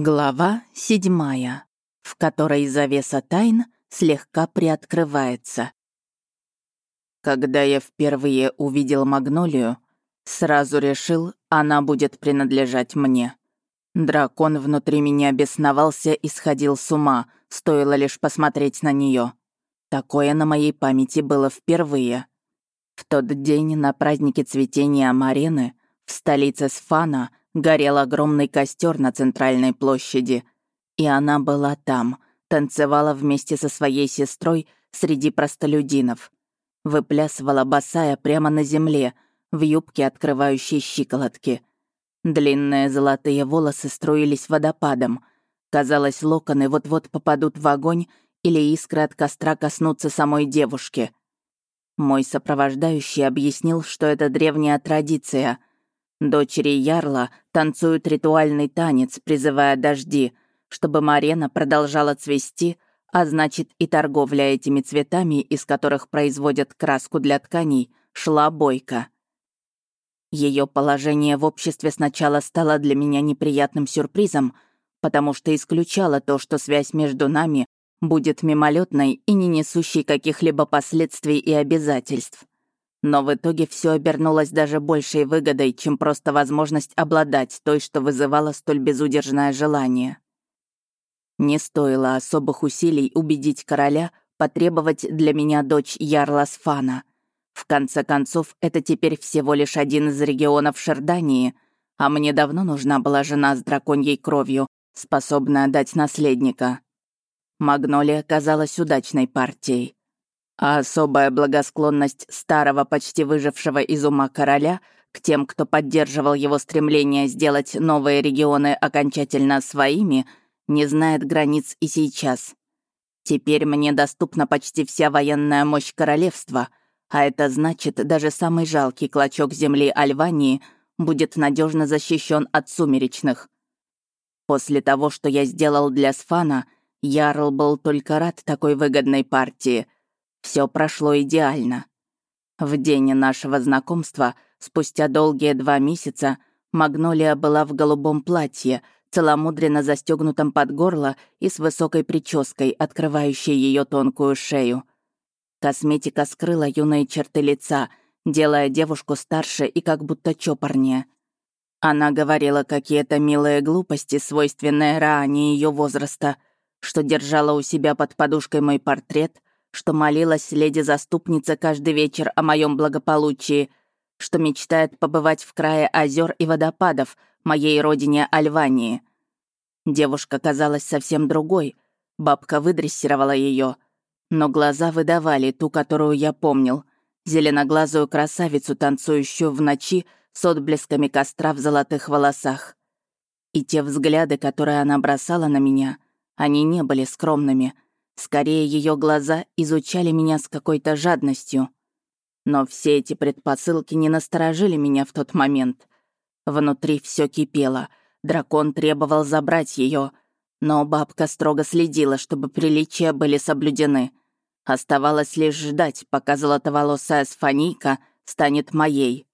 Глава седьмая, в которой завеса тайн слегка приоткрывается. Когда я впервые увидел Магнолию, сразу решил, она будет принадлежать мне. Дракон внутри меня бесновался и сходил с ума, стоило лишь посмотреть на нее. Такое на моей памяти было впервые. В тот день на празднике цветения Марены в столице Сфана горел огромный костер на центральной площади, и она была там, танцевала вместе со своей сестрой среди простолюдинов. Выплясывала босая прямо на земле, в юбке, открывающей щиколотки. Длинные золотые волосы струились водопадом. Казалось, локоны вот-вот попадут в огонь или искры от костра коснутся самой девушки. Мой сопровождающий объяснил, что это древняя традиция — Дочери Ярла танцуют ритуальный танец, призывая дожди, чтобы Марена продолжала цвести, а значит и торговля этими цветами, из которых производят краску для тканей, шла бойко. Ее положение в обществе сначала стало для меня неприятным сюрпризом, потому что исключало то, что связь между нами будет мимолетной и не несущей каких-либо последствий и обязательств. Но в итоге все обернулось даже большей выгодой, чем просто возможность обладать той, что вызывало столь безудержное желание. Не стоило особых усилий убедить короля потребовать для меня дочь Ярла Сфана. В конце концов, это теперь всего лишь один из регионов Шердании, а мне давно нужна была жена с драконьей кровью, способная дать наследника. Магнолия казалась удачной партией а особая благосклонность старого, почти выжившего из ума короля к тем, кто поддерживал его стремление сделать новые регионы окончательно своими, не знает границ и сейчас. Теперь мне доступна почти вся военная мощь королевства, а это значит, даже самый жалкий клочок земли Альвании будет надежно защищен от сумеречных. После того, что я сделал для Сфана, Ярл был только рад такой выгодной партии — все прошло идеально. В день нашего знакомства, спустя долгие два месяца, Магнолия была в голубом платье, целомудренно застегнутом под горло и с высокой прической, открывающей ее тонкую шею. Косметика скрыла юные черты лица, делая девушку старше и как будто чопорнее. Она говорила какие-то милые глупости, свойственные Раане ее возраста, что держала у себя под подушкой мой портрет, что молилась леди-заступница каждый вечер о моем благополучии, что мечтает побывать в крае озер и водопадов, моей родине Альвании. Девушка казалась совсем другой, бабка выдрессировала ее, но глаза выдавали ту, которую я помнил, зеленоглазую красавицу, танцующую в ночи с отблесками костра в золотых волосах. И те взгляды, которые она бросала на меня, они не были скромными — Скорее, ее глаза изучали меня с какой-то жадностью. Но все эти предпосылки не насторожили меня в тот момент. Внутри все кипело. Дракон требовал забрать ее, но бабка строго следила, чтобы приличия были соблюдены. Оставалось лишь ждать, пока золотоволосая сфанийка станет моей.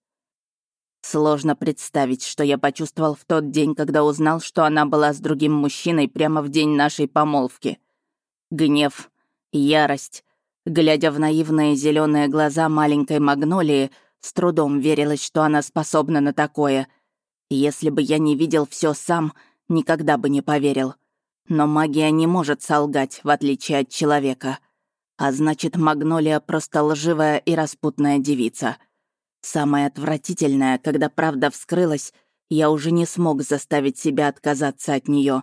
Сложно представить, что я почувствовал в тот день, когда узнал, что она была с другим мужчиной прямо в день нашей помолвки гнев, ярость. Глядя в наивные зеленые глаза маленькой Магнолии, с трудом верилось, что она способна на такое. Если бы я не видел все сам, никогда бы не поверил. Но магия не может солгать, в отличие от человека. А значит, Магнолия просто лживая и распутная девица. Самое отвратительное, когда правда вскрылась, я уже не смог заставить себя отказаться от нее.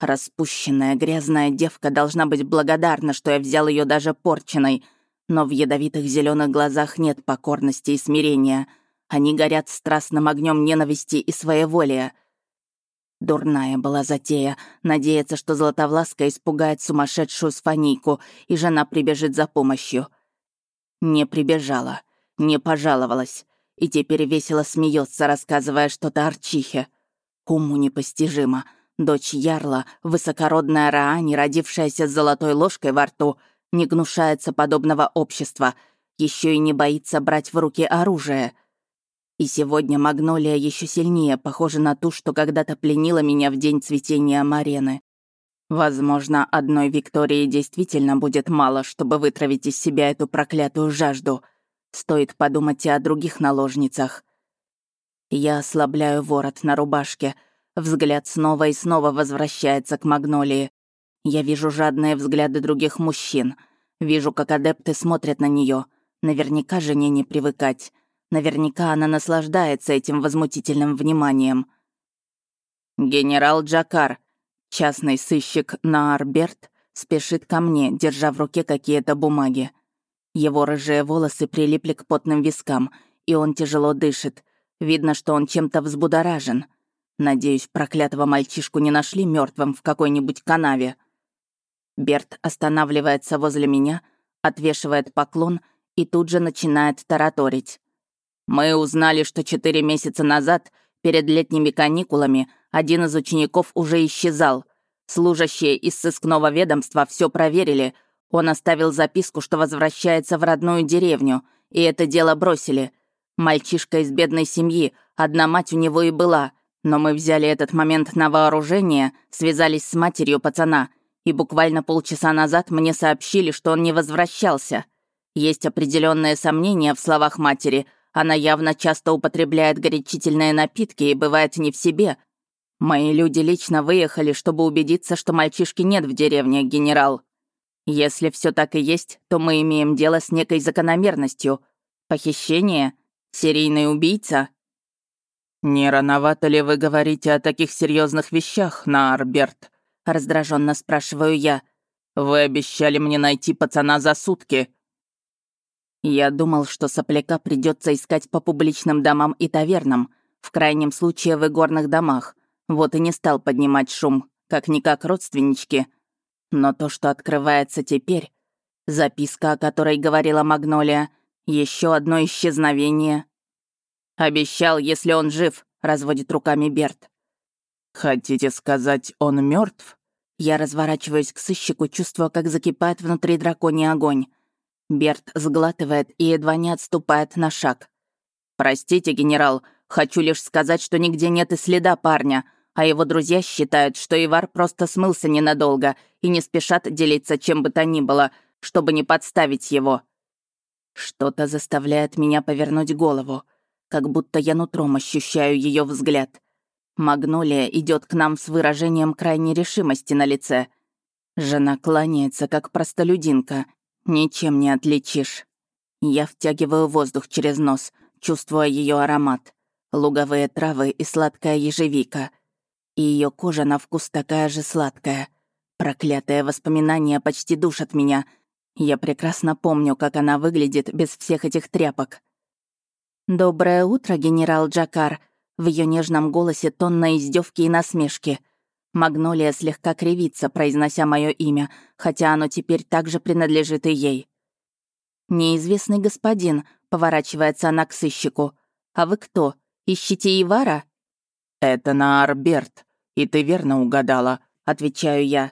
Распущенная грязная девка должна быть благодарна, что я взял ее даже порченой. Но в ядовитых зеленых глазах нет покорности и смирения. Они горят страстным огнем ненависти и своеволия. Дурная была затея — надеяться, что Златовласка испугает сумасшедшую сфанийку, и жена прибежит за помощью. Не прибежала, не пожаловалась, и теперь весело смеется, рассказывая что-то Арчихе. Уму непостижимо — Дочь Ярла, высокородная Раани, родившаяся с золотой ложкой во рту, не гнушается подобного общества, еще и не боится брать в руки оружие. И сегодня Магнолия еще сильнее похожа на ту, что когда-то пленила меня в день цветения Марены. Возможно, одной Виктории действительно будет мало, чтобы вытравить из себя эту проклятую жажду. Стоит подумать и о других наложницах. Я ослабляю ворот на рубашке. Взгляд снова и снова возвращается к Магнолии. Я вижу жадные взгляды других мужчин. Вижу, как адепты смотрят на нее. Наверняка жене не привыкать. Наверняка она наслаждается этим возмутительным вниманием. «Генерал Джакар», частный сыщик Наар Берт, спешит ко мне, держа в руке какие-то бумаги. Его рыжие волосы прилипли к потным вискам, и он тяжело дышит. Видно, что он чем-то взбудоражен. Надеюсь, проклятого мальчишку не нашли мертвым в какой-нибудь канаве. Берт останавливается возле меня, отвешивает поклон и тут же начинает тараторить. Мы узнали, что четыре месяца назад, перед летними каникулами, один из учеников уже исчезал. Служащие из сыскного ведомства все проверили. Он оставил записку, что возвращается в родную деревню, и это дело бросили. Мальчишка из бедной семьи, одна мать у него и была. Но мы взяли этот момент на вооружение, связались с матерью пацана, и буквально полчаса назад мне сообщили, что он не возвращался. Есть определенные сомнения в словах матери — она явно часто употребляет горячительные напитки и бывает не в себе. Мои люди лично выехали, чтобы убедиться, что мальчишки нет в деревне, генерал. Если все так и есть, то мы имеем дело с некой закономерностью. Похищение? Серийный убийца? «Не рановато ли вы говорите о таких серьезных вещах, Наарберт?» — раздраженно спрашиваю я. «Вы обещали мне найти пацана за сутки». Я думал, что сопляка придется искать по публичным домам и тавернам, в крайнем случае в игорных домах. Вот и не стал поднимать шум, как-никак родственнички. Но то, что открывается теперь, записка, о которой говорила Магнолия, еще одно исчезновение. «Обещал, если он жив», — разводит руками Берт. «Хотите сказать, он мертв? Я разворачиваюсь к сыщику, чувствуя, как закипает внутри драконий огонь. Берт сглатывает и едва не отступает на шаг. «Простите, генерал, хочу лишь сказать, что нигде нет и следа парня, а его друзья считают, что Ивар просто смылся ненадолго и не спешат делиться чем бы то ни было, чтобы не подставить его». Что-то заставляет меня повернуть голову, как будто я нутром ощущаю ее взгляд. Магнолия идет к нам с выражением крайней решимости на лице. Жена кланяется, как простолюдинка, Ничем не отличишь. Я втягиваю воздух через нос, чувствуя ее аромат. Луговые травы и сладкая ежевика. И ее кожа на вкус такая же сладкая. Проклятые воспоминания почти душат меня. Я прекрасно помню, как она выглядит без всех этих тряпок. «Доброе утро, генерал Джакар», в ее нежном голосе тонна издевки и насмешки — Магнолия слегка кривится, произнося мое имя, хотя оно теперь также принадлежит и ей. «Неизвестный господин», — поворачивается она к сыщику. «А вы кто? Ищите Ивара?» «Это Наарберт, и ты верно угадала», — отвечаю я.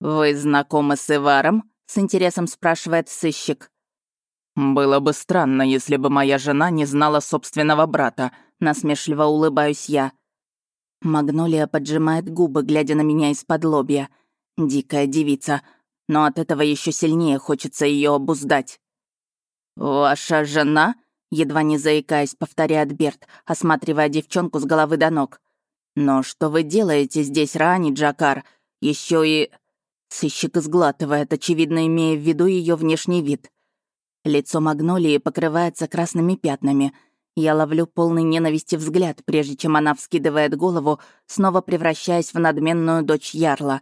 «Вы знакомы с Иваром?» — с интересом спрашивает сыщик. «Было бы странно, если бы моя жена не знала собственного брата», — насмешливо улыбаюсь я. Магнолия поджимает губы, глядя на меня из-под лобья. Дикая девица, но от этого еще сильнее хочется ее обуздать. «Ваша жена?» — едва не заикаясь, повторяет Берт, осматривая девчонку с головы до ног. «Но что вы делаете здесь, Рани Джакар? Еще и...» Сыщик сглатывает, очевидно, имея в виду ее внешний вид. Лицо Магнолии покрывается красными пятнами — я ловлю полный ненависти взгляд, прежде чем она вскидывает голову, снова превращаясь в надменную дочь Ярла.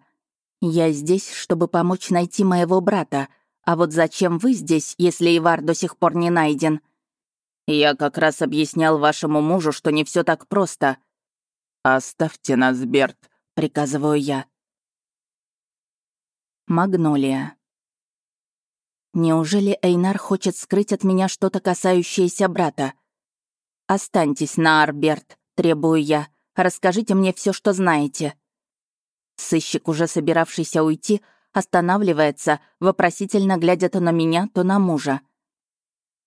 «Я здесь, чтобы помочь найти моего брата. А вот зачем вы здесь, если Ивар до сих пор не найден?» «Я как раз объяснял вашему мужу, что не все так просто». «Оставьте нас, Берт», — приказываю я. Магнолия. Неужели Эйнар хочет скрыть от меня что-то касающееся брата? «Останьтесь на Арберт», — требую я. «Расскажите мне все, что знаете». Сыщик, уже собиравшийся уйти, останавливается, вопросительно глядя то на меня, то на мужа.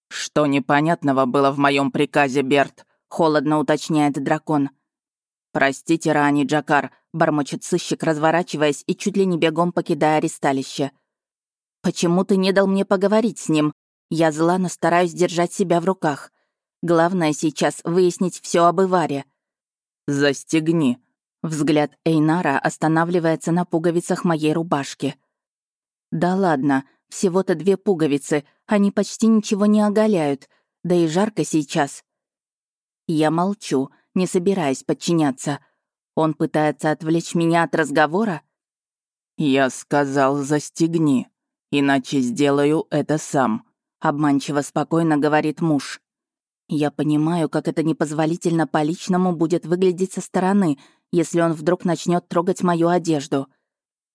«Что непонятного было в моем приказе, Берт?» — холодно уточняет дракон. «Простите, Рани Джакар», — бормочет сыщик, разворачиваясь и чуть ли не бегом покидая аресталище. «Почему ты не дал мне поговорить с ним? Я зла, но стараюсь держать себя в руках. Главное сейчас выяснить все об Иваре». «Застегни». Взгляд Эйнара останавливается на пуговицах моей рубашки. «Да ладно, всего-то две пуговицы, они почти ничего не оголяют, да и жарко сейчас». Я молчу, не собираясь подчиняться. Он пытается отвлечь меня от разговора? «Я сказал, застегни, иначе сделаю это сам», — обманчиво спокойно говорит муж. Я понимаю, как это непозволительно по-личному будет выглядеть со стороны, если он вдруг начнет трогать мою одежду.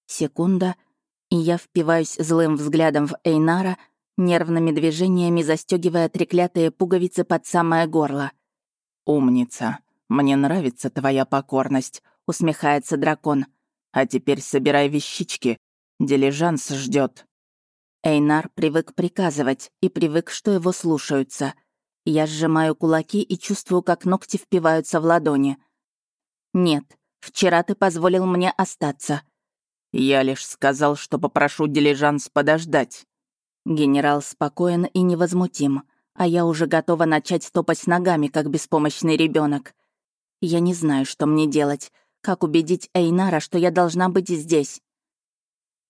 Секунда, и я впиваюсь злым взглядом в Эйнара, нервными движениями застегивая треклятые пуговицы под самое горло. «Умница. Мне нравится твоя покорность», — усмехается дракон. «А теперь собирай вещички. Дилижанс ждет. Эйнар привык приказывать и привык, что его слушаются. Я сжимаю кулаки и чувствую, как ногти впиваются в ладони. «Нет, вчера ты позволил мне остаться. Я лишь сказал, что попрошу дилижанс подождать. Генерал спокоен и невозмутим, а я уже готова начать топать ногами, как беспомощный ребенок. Я не знаю, что мне делать, как убедить Эйнара, что я должна быть здесь.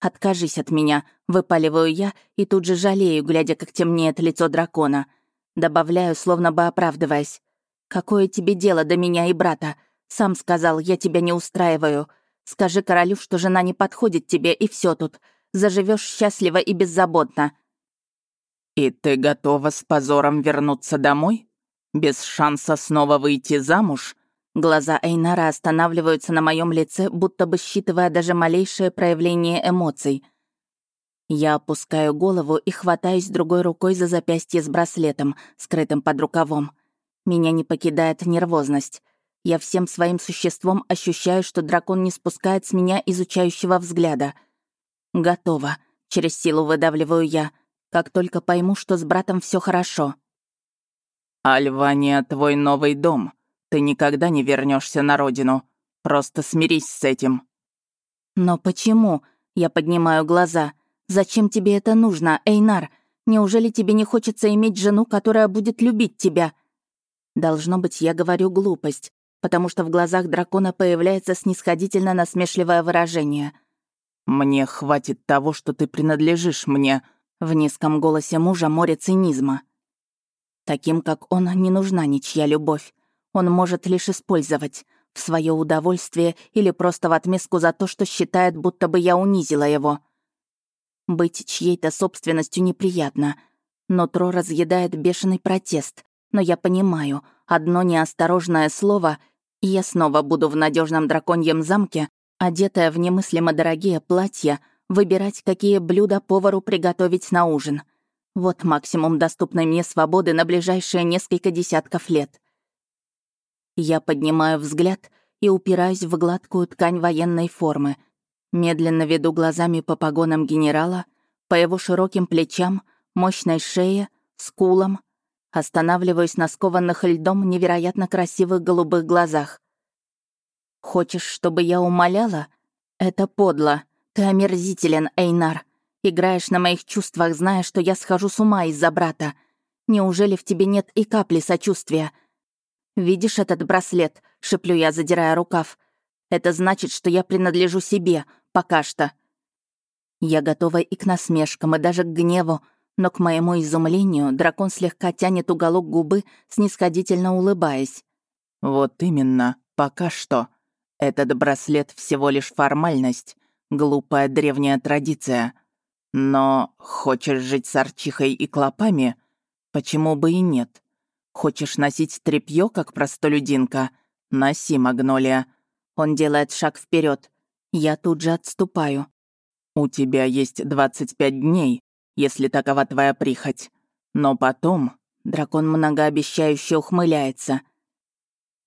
«Откажись от меня», — выпаливаю я и тут же жалею, глядя, как темнеет лицо дракона. Добавляю, словно бы оправдываясь. «Какое тебе дело до меня и брата? Сам сказал, я тебя не устраиваю. Скажи королю, что жена не подходит тебе, и все тут. Заживешь счастливо и беззаботно». «И ты готова с позором вернуться домой? Без шанса снова выйти замуж?» Глаза Эйнара останавливаются на моем лице, будто бы считывая даже малейшее проявление эмоций. Я опускаю голову и хватаюсь другой рукой за запястье с браслетом, скрытым под рукавом. Меня не покидает нервозность. Я всем своим существом ощущаю, что дракон не спускает с меня изучающего взгляда. Готово. Через силу выдавливаю я, как только пойму, что с братом все хорошо. «Альвания, твой новый дом. Ты никогда не вернешься на родину. Просто смирись с этим». «Но почему?» Я поднимаю глаза. «Зачем тебе это нужно, Эйнар? Неужели тебе не хочется иметь жену, которая будет любить тебя?» Должно быть, я говорю глупость, потому что в глазах дракона появляется снисходительно насмешливое выражение. «Мне хватит того, что ты принадлежишь мне», в низком голосе мужа море цинизма. Таким, как он, не нужна ничья любовь. Он может лишь использовать в свое удовольствие или просто в отместку за то, что считает, будто бы я унизила его. Быть чьей-то собственностью неприятно. но Тро разъедает бешеный протест. Но я понимаю, одно неосторожное слово, и я снова буду в надежном драконьем замке, одетая в немыслимо дорогие платья, выбирать, какие блюда повару приготовить на ужин. Вот максимум доступной мне свободы на ближайшие несколько десятков лет. Я поднимаю взгляд и упираюсь в гладкую ткань военной формы. Медленно веду глазами по погонам генерала, по его широким плечам, мощной шее, скулам, Останавливаюсь на скованных льдом невероятно красивых голубых глазах. «Хочешь, чтобы я умоляла? Это подло. Ты омерзителен, Эйнар. Играешь на моих чувствах, зная, что я схожу с ума из-за брата. Неужели в тебе нет и капли сочувствия? Видишь этот браслет?» — шеплю я, задирая рукав. «Это значит, что я принадлежу себе, пока что». Я готова и к насмешкам, и даже к гневу, но, к моему изумлению, дракон слегка тянет уголок губы, снисходительно улыбаясь. «Вот именно, пока что. Этот браслет всего лишь формальность, глупая древняя традиция. Но хочешь жить с арчихой и клопами? Почему бы и нет? Хочешь носить тряпьё, как простолюдинка? Носи, Магнолия». Он делает шаг вперед. Я тут же отступаю. «У тебя есть 25 дней, если такова твоя прихоть. Но потом дракон многообещающе ухмыляется.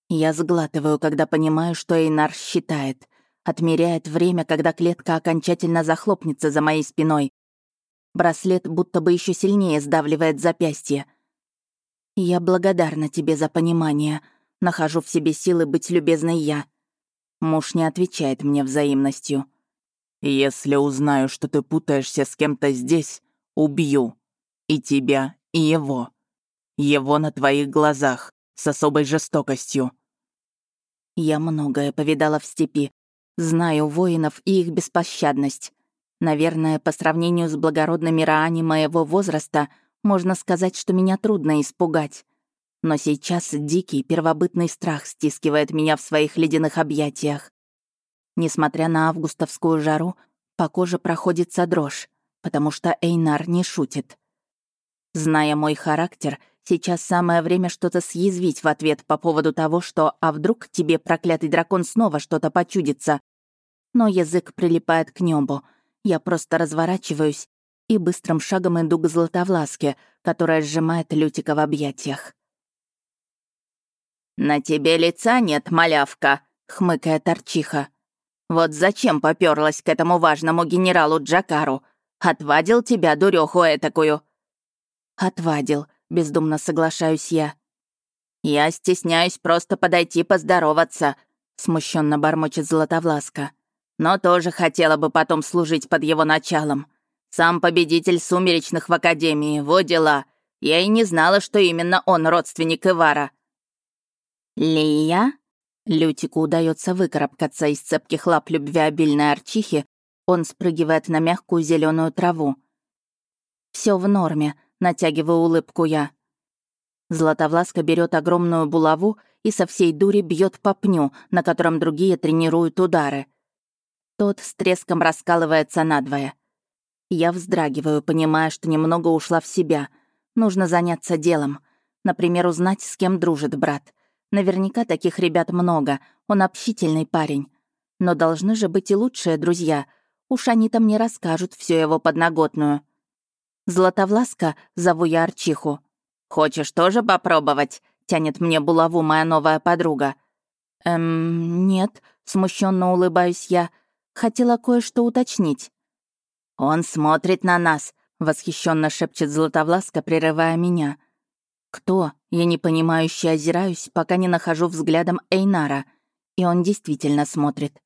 Я сглатываю, когда понимаю, что Эйнар считает. Отмеряет время, когда клетка окончательно захлопнется за моей спиной. Браслет будто бы еще сильнее сдавливает запястье. Я благодарна тебе за понимание. Нахожу в себе силы быть любезной я. Муж не отвечает мне взаимностью. «Если узнаю, что ты путаешься с кем-то здесь, убью. И тебя, и его. Его на твоих глазах, с особой жестокостью». Я многое повидала в степи. Знаю воинов и их беспощадность. Наверное, по сравнению с благородными раани моего возраста, можно сказать, что меня трудно испугать. Но сейчас дикий первобытный страх стискивает меня в своих ледяных объятиях. Несмотря на августовскую жару, по коже проходится дрожь, потому что Эйнар не шутит. Зная мой характер, сейчас самое время что-то съязвить в ответ по поводу того, что «а вдруг тебе, проклятый дракон, снова что-то почудится?» Но язык прилипает к небу. Я просто разворачиваюсь и быстрым шагом иду к Златовласке, которая сжимает Лютика в объятиях. «На тебе лица нет, малявка», — хмыкает Арчиха. Вот зачем попёрлась к этому важному генералу Джакару? Отвадил тебя, дурёху этакую?» «Отвадил», — бездумно соглашаюсь я. «Я стесняюсь просто подойти поздороваться», — смущенно бормочет Златовласка. «Но тоже хотела бы потом служить под его началом. Сам победитель сумеречных в Академии, во дела. Я и не знала, что именно он родственник Ивара». «Лия?» Лютику удается выкарабкаться из цепких лап любвеобильной арчихи, он спрыгивает на мягкую зеленую траву. Все в норме», — натягиваю улыбку я. Златовласка берет огромную булаву и со всей дури бьет по пню, на котором другие тренируют удары. Тот с треском раскалывается надвое. Я вздрагиваю, понимая, что немного ушла в себя. Нужно заняться делом. Например, узнать, с кем дружит брат. Наверняка таких ребят много, он общительный парень. Но должны же быть и лучшие друзья. Уж они-то мне расскажут всю его подноготную. Златовласка, зову я Арчиху. «Хочешь тоже попробовать?» — тянет мне булаву моя новая подруга. «Эм, нет», — смущенно улыбаюсь я. Хотела кое-что уточнить. «Он смотрит на нас», — восхищенно шепчет Златовласка, прерывая меня. «Кто?» Я непонимающе озираюсь, пока не нахожу взглядом Эйнара. И он действительно смотрит.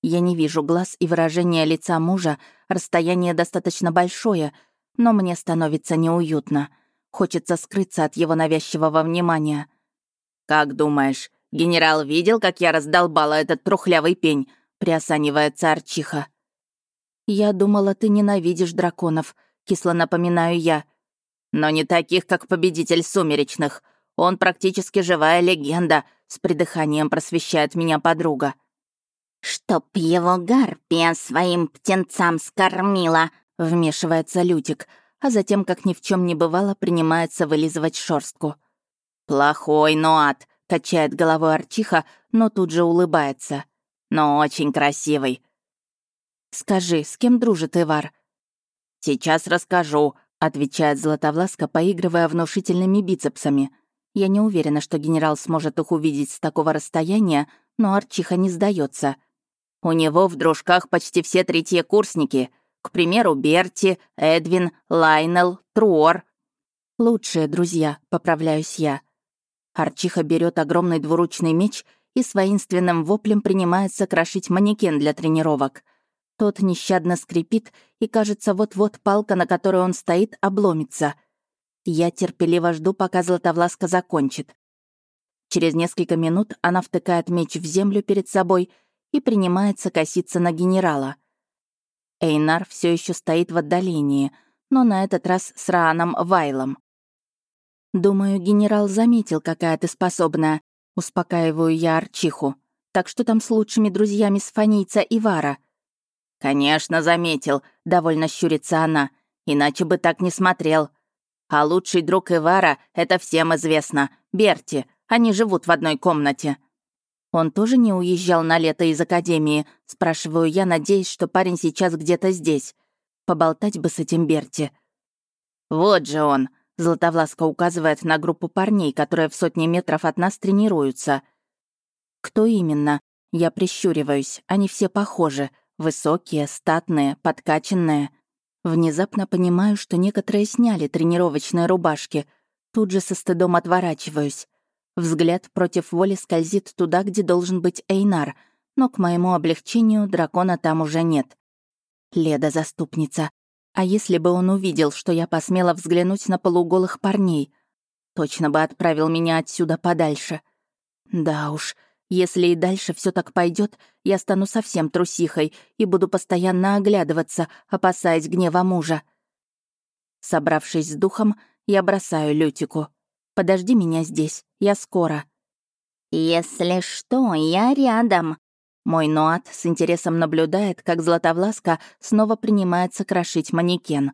Я не вижу глаз и выражения лица мужа, расстояние достаточно большое, но мне становится неуютно. Хочется скрыться от его навязчивого внимания. «Как думаешь, генерал видел, как я раздолбала этот трухлявый пень?» — приосанивается Арчиха. «Я думала, ты ненавидишь драконов», — кисло напоминаю я. Но не таких, как победитель сумеречных. Он практически живая легенда, с придыханием просвещает меня подруга. «Чтоб его гарпия своим птенцам скормила», — вмешивается Лютик, а затем, как ни в чем не бывало, принимается вылизывать шорстку. «Плохой Нуат», — качает головой Арчиха, но тут же улыбается. «Но очень красивый». «Скажи, с кем дружит Ивар?» «Сейчас расскажу», отвечает Златовласка, поигрывая внушительными бицепсами. Я не уверена, что генерал сможет их увидеть с такого расстояния, но Арчиха не сдается. У него в дружках почти все третьи курсники. К примеру, Берти, Эдвин, Лайнел, Труор. Лучшие друзья, поправляюсь я. Арчиха берет огромный двуручный меч и с воинственным воплем принимается крошить манекен для тренировок. Тот нещадно скрипит, и, кажется, вот-вот палка, на которой он стоит, обломится. Я терпеливо жду, пока Златовласка закончит. Через несколько минут она втыкает меч в землю перед собой и принимается коситься на генерала. Эйнар все еще стоит в отдалении, но на этот раз с Рааном Вайлом. «Думаю, генерал заметил, какая ты способная», — успокаиваю я Арчиху. «Так что там с лучшими друзьями Сфанийца и Вара?» «Конечно, заметил», — довольно щурится она. «Иначе бы так не смотрел. А лучший друг Ивара — это всем известно. Берти. Они живут в одной комнате». «Он тоже не уезжал на лето из академии?» — спрашиваю я, надеясь, что парень сейчас где-то здесь. Поболтать бы с этим Берти. «Вот же он!» — Златовласка указывает на группу парней, которые в сотни метров от нас тренируются. «Кто именно?» Я прищуриваюсь. Они все похожи. Высокие, статные, подкачанные. Внезапно понимаю, что некоторые сняли тренировочные рубашки. Тут же со стыдом отворачиваюсь. Взгляд против воли скользит туда, где должен быть Эйнар, но к моему облегчению дракона там уже нет. Леда заступница. А если бы он увидел, что я посмела взглянуть на полуголых парней? Точно бы отправил меня отсюда подальше. Да уж, если и дальше все так пойдет, я стану совсем трусихой и буду постоянно оглядываться, опасаясь гнева мужа. Собравшись с духом, я бросаю Лютику. «Подожди меня здесь, я скоро». «Если что, я рядом». Мой Нуат с интересом наблюдает, как Златовласка снова принимается крошить манекен.